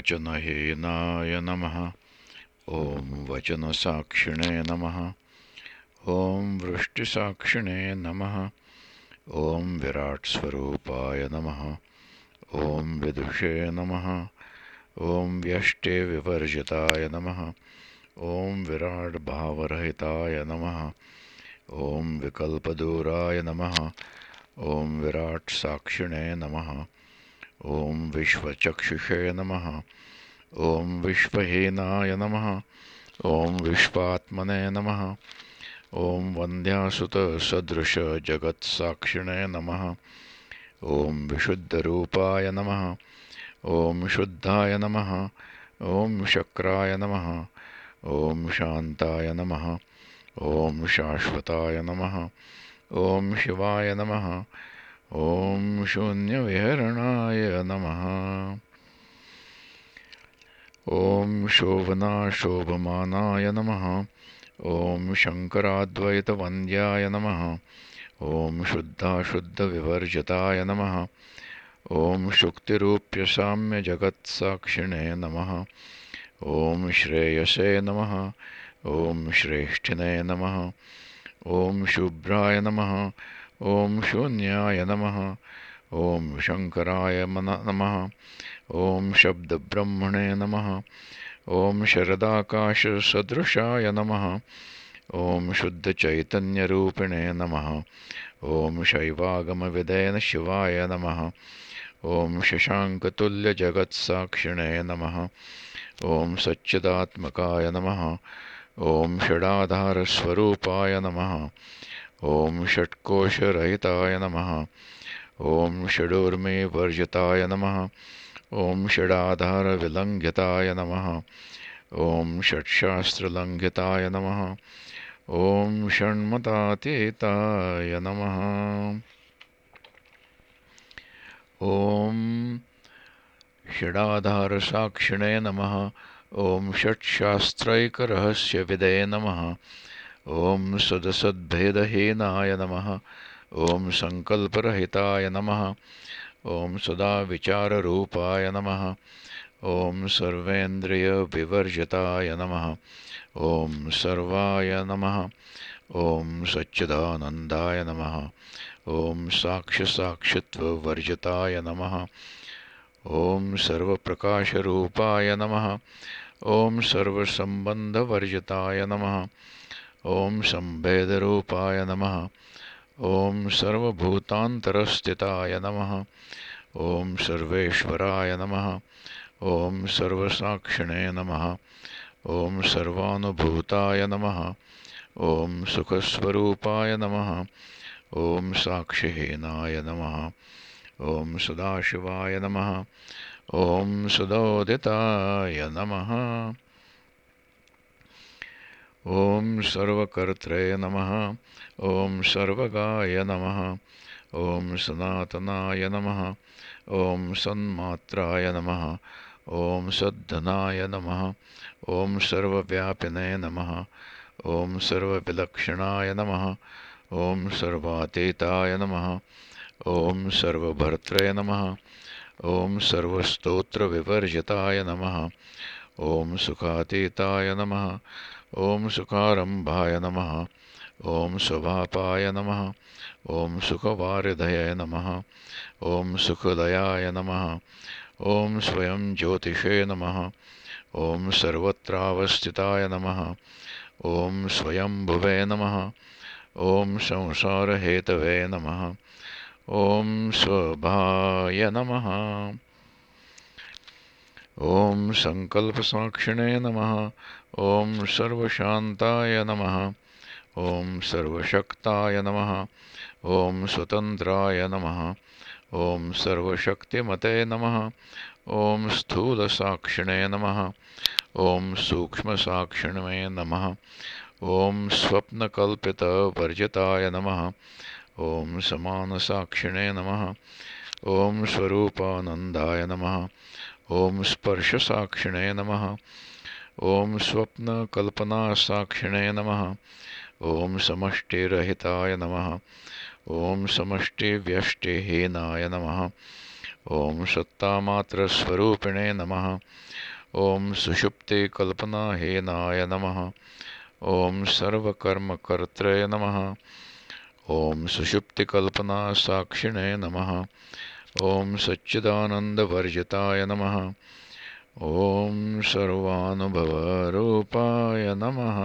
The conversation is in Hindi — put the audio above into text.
वचनहेनाय नमः। ॐ वचनसाक्षिणे नमः। ॐ वृष्टिसाक्षिणे नमः। ॐ विराट्स्वरूपाय नमः। ॐ विदुषे नमः। ॐ व्यष्टे विवर्जिताय नमः। ॐ विराट्भावरहिताय नमः। ॐ विकल्पदूराय नमः। ॐ विराट्साक्षिणे नमः ॐ विश्वचक्षुषे नमः। ॐ विश्वहीनाय नमः। ॐ विश्वात्मने नमः। ॐ वन्द्यासुतसदृशजगत्साक्षिणे नमः। ॐ विशुद्धरूपाय नमः। ॐ शुद्धाय नमः। ॐ शक्राय नमः। ॐ शान्ताय नमः। ॐ शाश्वताय नमः। ॐ शिवाय नमः। ॐ शून्यविहरणाय नमः। ॐ शोभनाशोभमानाय नमः। ॐ शङ्कराद्वैतवन्द्याय नमः। ॐ शुद्धाशुद्धविवर्जिताय नमः। ॐ शुक्तिरूप्यसाम्यजगत्साक्षिणे नमः। ॐ श्रेयसे नमः। ॐ श्रेष्ठिने नमः। ॐ शुभ्राय नमः। ॐ शून्याय नमः। ॐ शङ्कराय नमः। ॐ शब्दब्रह्मणे नमः। ॐ शरदाकाशसदृशाय नमः। ॐ शुद्धचैतन्यरूपिणे नमः। ॐ शैवागमविदयन शिवाय नमः। ॐ शशाङ्कतुल्यजगत्साक्षिणे नमः। ॐ सच्चिदात्मकाय नमः। ॐ षडाधारस्वरूपाय नमः। ॐ षट्कोशरहिताय नमः। ॐ षडूर्मिवर्जिताय नमः। ॐ षडाधारविलङ्घिताय नमः। ॐ षट्शास्त्रलङ्घिताय नमः। ॐ षण्मतातीताय नमः। ॐ षडाधारसाक्षिणे नमः। ॐ षट्शास्त्रैकरहस्यविदये नमः। ॐ सदसद्भेदहीनाय नमः। ॐ सङ्कल्परहिताय नमः। ॐ सदा विचाररूपाय नमः। ॐ सर्वेन्द्रियविवर्जिताय नमः। ॐ सर्वाय नमः। ॐ सच्चिदानन्दाय नमः। ॐ साक्ष्यसाक्षित्ववर्जिताय नमः। ॐ सर्वप्रकाशरूपाय नमः। ॐ सर्वसम्बन्धवर्जिताय नमः ॐ सम्भेदरूपाय नमः। ॐ सर्वभूतान्तरस्थिताय नमः। ॐ सर्वेश्वराय नमः। ॐ सर्वसाक्षिणे नमः। ॐ सर्वानुभूताय नमः। ॐ सुखस्वरूपाय नमः। ॐ साक्षिहीनाय नमः। ॐ सदाशिवाय नमः। ॐ सुदोदिताय नमः ॐ सर्वकर्त्रे नमः ॐ सर्वगाय नमः ॐ सनातनाय नमः ॐ सन्मात्राय नमः ॐ सद्धनाय नमः ॐ सर्वव्यापिने नमः ॐ सर्वविलक्षणाय नमः ॐ सर्वातीताय नमः ॐ सर्वभर्त्रे नमः ॐ सर्वस्तोत्रविवर्जिताय नमः ॐ सुखातीताय नमः ॐ सुखारम्भाय नमः। ॐ स्वभापाय नमः। ॐ सुखवारिधये नमः। ॐ सुखदयाय नमः। ॐ स्वयं ज्योतिषे नमः। ॐ सर्वत्रावस्थिताय नमः। ॐ स्वयंभुवे नमः। ॐ संसारहेतवे नमः। ॐ स्वभाय नमः ॐ सङ्कल्पसाक्षिणे नमः। ॐ सर्वशान्ताय नमः। ॐ सर्वशक्ताय नमः। ॐ स्वतन्त्राय नमः। ॐ सर्वशक्तिमते नमः। ॐ स्थूलसाक्षिणे नमः। ॐ सूक्ष्मसाक्षिणे नमः। ॐ स्वप्नकल्पितवर्जिताय नमः। ॐ समानसाक्षिणे नमः। ॐ स्वरूपानन्दाय नमः। ॐ स्पर्शसाक्षिणे नमः। ॐ स्वप्नकल्पनासाक्षिणे नमः। ॐ समष्टिरहिताय नमः। ॐ समष्टिव्यष्टिहीनाय नमः। ॐ सत्तामात्रस्वरूपिणे नमः। ॐ सुषुप्तिकल्पनाहेनाय नमः। ॐ सर्वकर्मकर्त्रय नमः। ॐ सुषुप्तिकल्पनासाक्षिणे नमः ॐ सच्चिदानन्दवर्जिताय नमः। ॐ सर्वानुभवरूपाय नमः